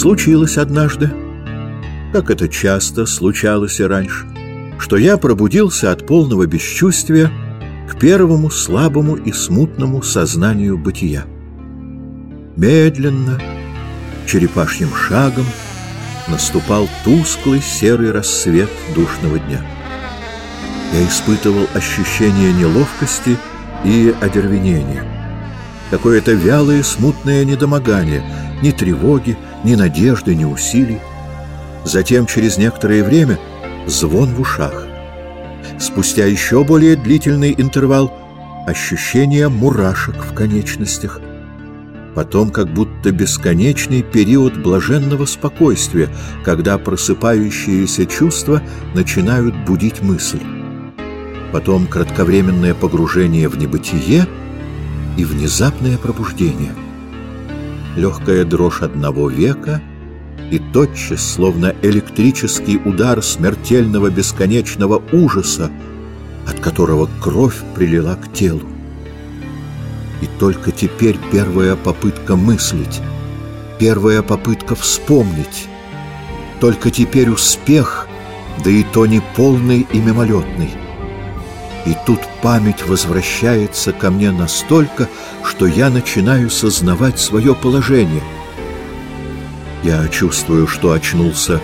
Случилось однажды, как это часто случалось и раньше, что я пробудился от полного бесчувствия к первому слабому и смутному сознанию бытия. Медленно, черепашьим шагом наступал тусклый серый рассвет душного дня. Я испытывал ощущение неловкости и одервенения. Какое-то вялое смутное недомогание, ни тревоги, ни надежды, ни усилий. Затем, через некоторое время, звон в ушах. Спустя еще более длительный интервал — ощущение мурашек в конечностях. Потом как будто бесконечный период блаженного спокойствия, когда просыпающиеся чувства начинают будить мысль. Потом кратковременное погружение в небытие и внезапное пробуждение — легкая дрожь одного века, и тотчас, словно электрический удар смертельного бесконечного ужаса, от которого кровь прилила к телу. И только теперь первая попытка мыслить, первая попытка вспомнить, только теперь успех, да и то не полный и мимолетный. И тут память возвращается ко мне настолько, что я начинаю сознавать свое положение. Я чувствую, что очнулся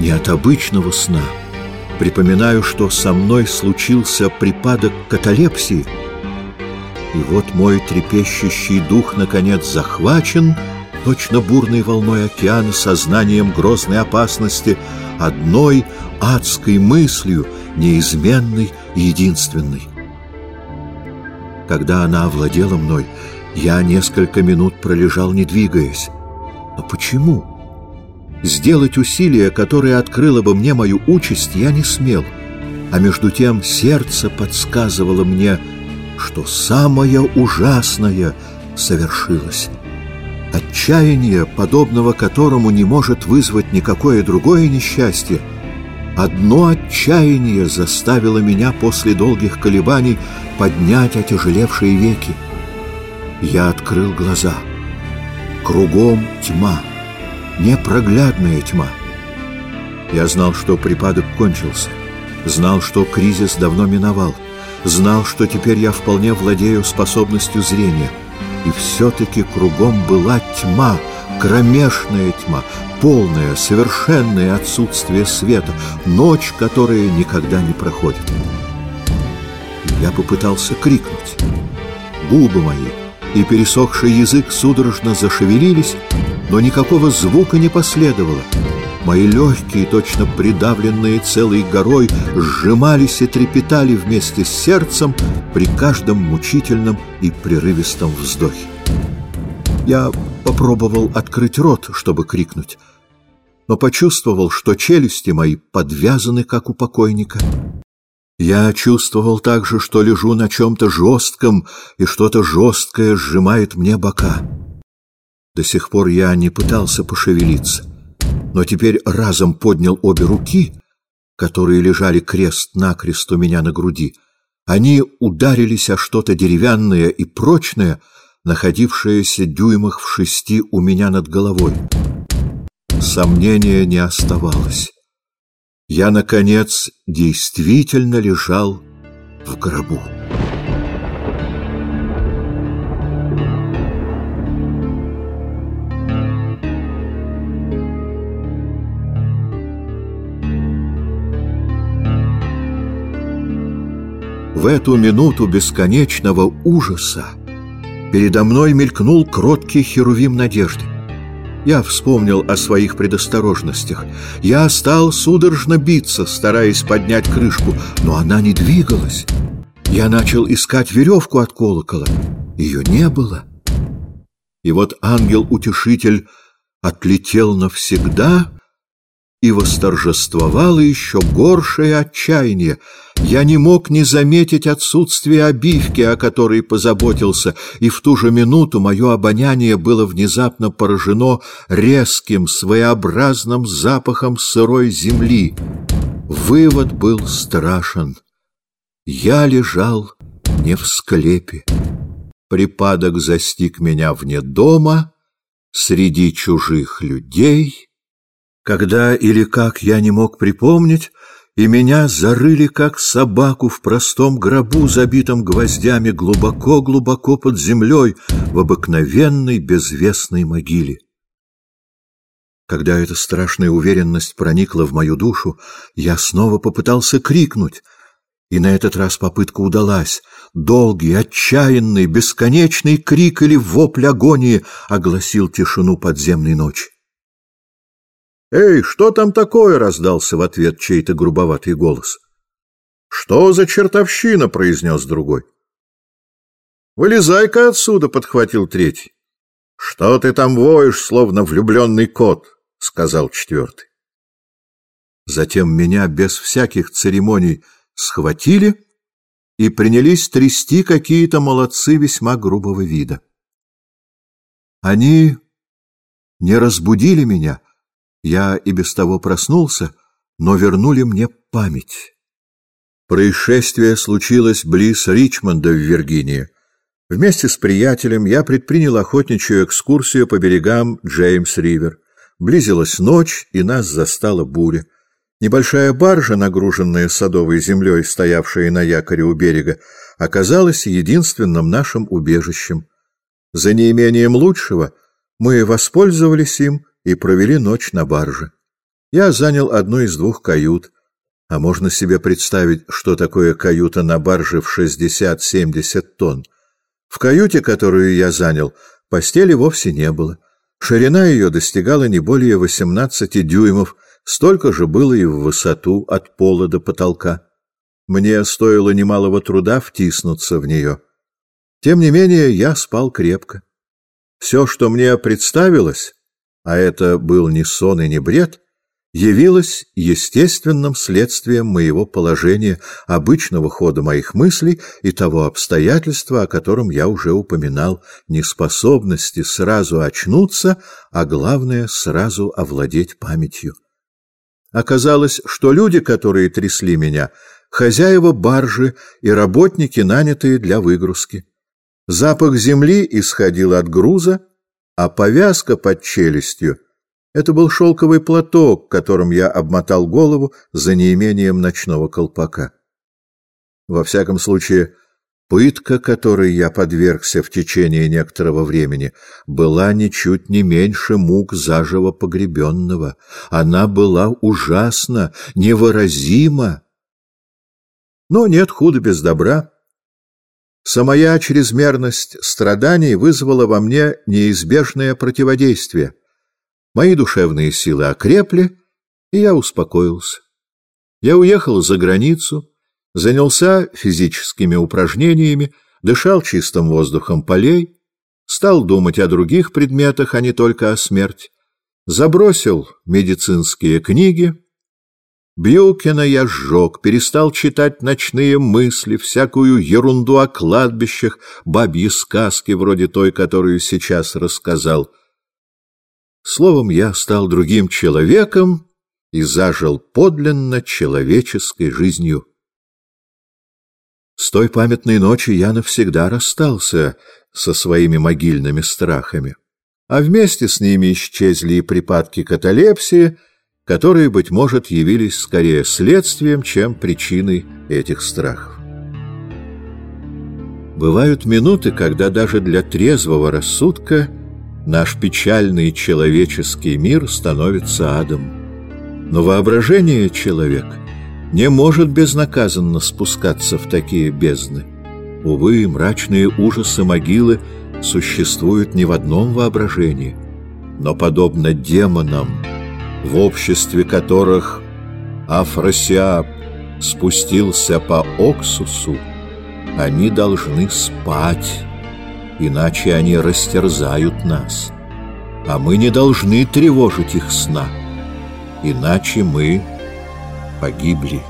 не от обычного сна. Припоминаю, что со мной случился припадок каталепсии. И вот мой трепещущий дух, наконец, захвачен, точно бурной волной океана, сознанием грозной опасности, одной адской мыслью, неизменной и единственной. Когда она овладела мной, я несколько минут пролежал, не двигаясь. Но почему? Сделать усилие, которое открыло бы мне мою участь, я не смел. А между тем сердце подсказывало мне, что самое ужасное совершилось. Отчаяние, подобного которому не может вызвать никакое другое несчастье, Одно отчаяние заставило меня после долгих колебаний поднять отяжелевшие веки. Я открыл глаза. Кругом тьма, непроглядная тьма. Я знал, что припадок кончился, знал, что кризис давно миновал, знал, что теперь я вполне владею способностью зрения. И все-таки кругом была тьма, кромешная тьма, полное, совершенное отсутствие света, ночь, которая никогда не проходит. Я попытался крикнуть. Губы мои и пересохший язык судорожно зашевелились, но никакого звука не последовало. Мои легкие, точно придавленные целой горой, сжимались и трепетали вместе с сердцем при каждом мучительном и прерывистом вздохе. Я попробовал открыть рот, чтобы крикнуть, но почувствовал, что челюсти мои подвязаны, как у покойника. Я чувствовал также, что лежу на чем-то жестком, и что-то жесткое сжимает мне бока. До сих пор я не пытался пошевелиться, но теперь разом поднял обе руки, которые лежали крест-накрест у меня на груди. Они ударились о что-то деревянное и прочное, находившееся дюймах в шести у меня над головой. Сомнения не оставалось. Я, наконец, действительно лежал в гробу. В эту минуту бесконечного ужаса передо мной мелькнул кроткий херувим надежды. Я вспомнил о своих предосторожностях. Я стал судорожно биться, стараясь поднять крышку, но она не двигалась. Я начал искать веревку от колокола. Ее не было. И вот ангел-утешитель отлетел навсегда и восторжествовало еще горшее отчаяние. Я не мог не заметить отсутствие обивки, о которой позаботился, и в ту же минуту мое обоняние было внезапно поражено резким, своеобразным запахом сырой земли. Вывод был страшен. Я лежал не в склепе. Припадок застиг меня вне дома — среди чужих людей, когда или как я не мог припомнить, и меня зарыли, как собаку, в простом гробу, забитом гвоздями глубоко-глубоко под землей, в обыкновенной безвестной могиле. Когда эта страшная уверенность проникла в мою душу, я снова попытался крикнуть, и на этот раз попытка удалась. Долгий, отчаянный, бесконечный крик или вопль агонии огласил тишину подземной ночи. «Эй, что там такое?» — раздался в ответ чей-то грубоватый голос. «Что за чертовщина?» — произнес другой. «Вылезай-ка отсюда!» — подхватил третий. «Что ты там воешь, словно влюбленный кот?» — сказал четвертый. Затем меня без всяких церемоний схватили и принялись трясти какие-то молодцы весьма грубого вида. Они не разбудили меня, я и без того проснулся, но вернули мне память. Происшествие случилось близ Ричмонда в Виргинии. Вместе с приятелем я предпринял охотничью экскурсию по берегам Джеймс-Ривер. Близилась ночь, и нас застала буря. Небольшая баржа, нагруженная садовой землей, стоявшая на якоре у берега, оказалась единственным нашим убежищем. За неимением лучшего мы воспользовались им и провели ночь на барже. Я занял одну из двух кают, а можно себе представить, что такое каюта на барже в 60-70 тонн. В каюте, которую я занял, постели вовсе не было. Ширина ее достигала не более 18 дюймов, столько же было и в высоту от пола до потолка. Мне стоило немалого труда втиснуться в нее. Тем не менее, я спал крепко. Все, что мне представилось, а это был не сон и не бред, явилось естественным следствием моего положения, обычного хода моих мыслей и того обстоятельства, о котором я уже упоминал, неспособности сразу очнуться, а главное — сразу овладеть памятью. Оказалось, что люди, которые трясли меня, хозяева баржи и работники, нанятые для выгрузки. Запах земли исходил от груза, а повязка под челюстью — это был шелковый платок, которым я обмотал голову за неимением ночного колпака. Во всяком случае, пытка, которой я подвергся в течение некоторого времени, была ничуть не меньше мук заживо погребенного. Она была ужасна, невыразима. Но нет худа без добра. Самая чрезмерность страданий вызвала во мне неизбежное противодействие. Мои душевные силы окрепли, и я успокоился. Я уехал за границу, занялся физическими упражнениями, дышал чистым воздухом полей, стал думать о других предметах, а не только о смерти, забросил медицинские книги, Бьюкина я сжег, перестал читать ночные мысли, всякую ерунду о кладбищах, бабьи сказки, вроде той, которую сейчас рассказал. Словом, я стал другим человеком и зажил подлинно человеческой жизнью. С той памятной ночи я навсегда расстался со своими могильными страхами, а вместе с ними исчезли и припадки каталепсии — которые, быть может, явились скорее следствием, чем причиной этих страхов. Бывают минуты, когда даже для трезвого рассудка наш печальный человеческий мир становится адом. Но воображение человека не может безнаказанно спускаться в такие бездны. Увы, мрачные ужасы могилы существуют не в одном воображении, но, подобно демонам, в обществе которых Афросиап спустился по Оксусу, они должны спать, иначе они растерзают нас. А мы не должны тревожить их сна, иначе мы погибли.